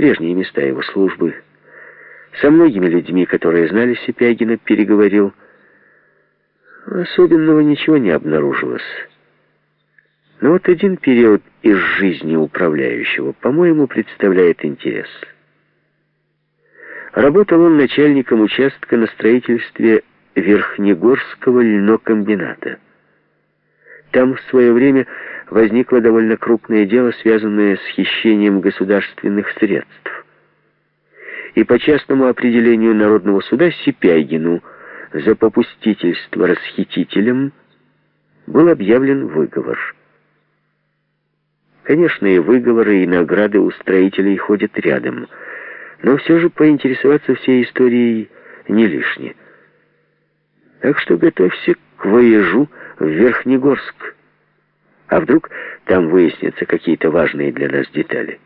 прежние места его службы. Со многими людьми, которые знали Сипягина, переговорил. Особенного ничего не обнаружилось. Но вот один период из жизни управляющего, по-моему, представляет интерес. Работал он начальником участка на строительстве Верхнегорского льнокомбината. Там в свое время возникло довольно крупное дело, связанное с хищением государственных средств. И по частному определению Народного суда Сипягину за попустительство расхитителям был объявлен выговор. Конечно, и выговоры, и награды у строителей ходят рядом, но все же поинтересоваться всей историей не лишне. Так что готовься к воежу в Верхнегорск. А вдруг там выяснятся какие-то важные для нас детали?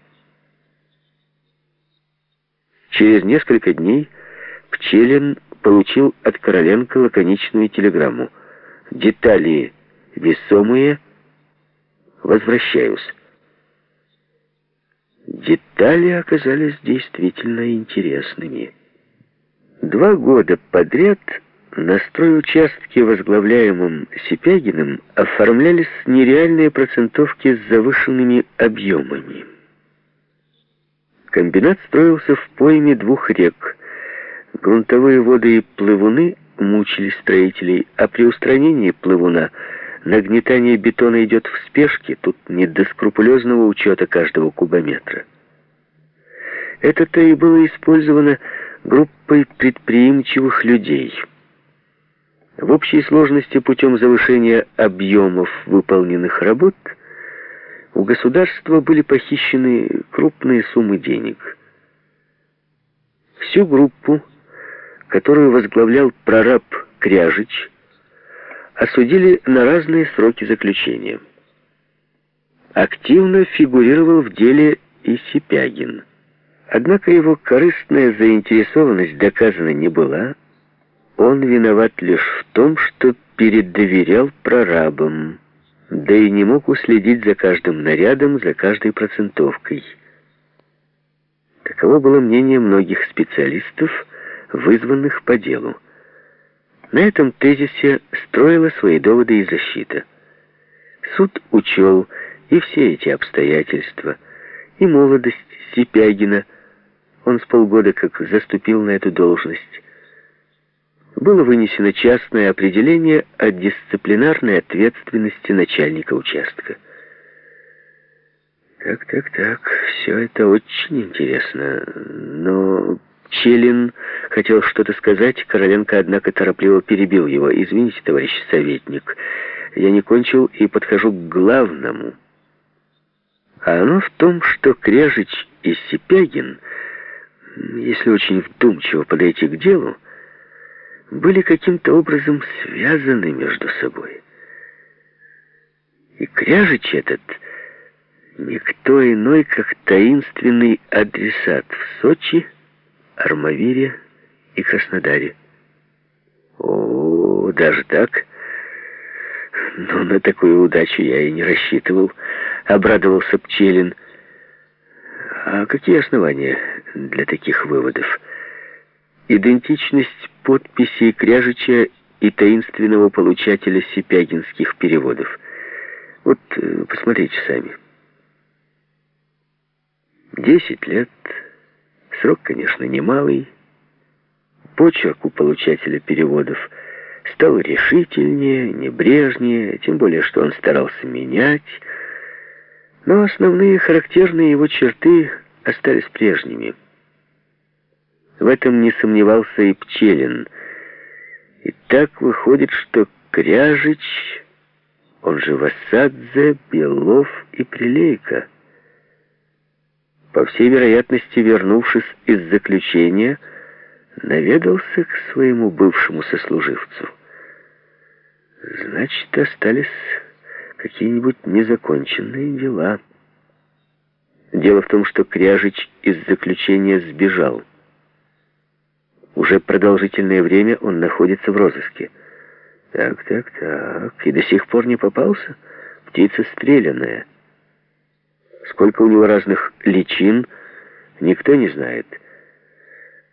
Через несколько дней Пчелин получил от Короленко лаконичную телеграмму. «Детали весомые. Возвращаюсь». Детали оказались действительно интересными. Два года подряд на стройучастке, возглавляемом Сипягиным, оформлялись нереальные процентовки с завышенными объемами. Комбинат строился в пойме двух рек. Грунтовые воды и плывуны мучили строителей, а при устранении плывуна нагнетание бетона идет в спешке, тут не до скрупулезного учета каждого кубометра. Это-то и было использовано группой предприимчивых людей – в общей сложности путем завышения объемов выполненных работ у государства были похищены крупные суммы денег. Всю группу, которую возглавлял прораб Кряжич, осудили на разные сроки заключения. Активно фигурировал в деле и Сипягин. Однако его корыстная заинтересованность доказана не была, он виноват лишь в том, что передоверял прорабам, да и не мог уследить за каждым нарядом, за каждой процентовкой. Таково было мнение многих специалистов, вызванных по делу. На этом тезисе строила свои доводы и защита. Суд учел и все эти обстоятельства, и молодость Сипягина, он с полгода как заступил на эту должность, было вынесено частное определение о дисциплинарной ответственности начальника участка. Так, так, так, все это очень интересно, но Челин хотел что-то сказать, Короленко, однако, торопливо перебил его. «Извините, товарищ советник, я не кончил и подхожу к главному. А оно в том, что Крежич и Сипягин, если очень вдумчиво подойти к делу, были каким-то образом связаны между собой. И Кряжич этот никто иной, как таинственный адресат в Сочи, Армавире и Краснодаре. О, даже так? Но на такую удачу я и не рассчитывал, обрадовался Пчелин. А какие основания для таких выводов? Идентичность подписей Кряжича и таинственного получателя сипягинских переводов. Вот э, посмотрите сами. Десять лет. Срок, конечно, немалый. Почерк у получателя переводов стал решительнее, небрежнее, тем более, что он старался менять. Но основные характерные его черты остались прежними. В этом не сомневался и Пчелин. И так выходит, что Кряжич, он же Васадзе, Белов и Прилейка, по всей вероятности, вернувшись из заключения, наведался к своему бывшему сослуживцу. Значит, остались какие-нибудь незаконченные дела. Дело в том, что Кряжич из заключения сбежал. Уже продолжительное время он находится в розыске. Так, так, так. И до сих пор не попался? Птица стрелянная. Сколько у него разных личин, Никто не знает.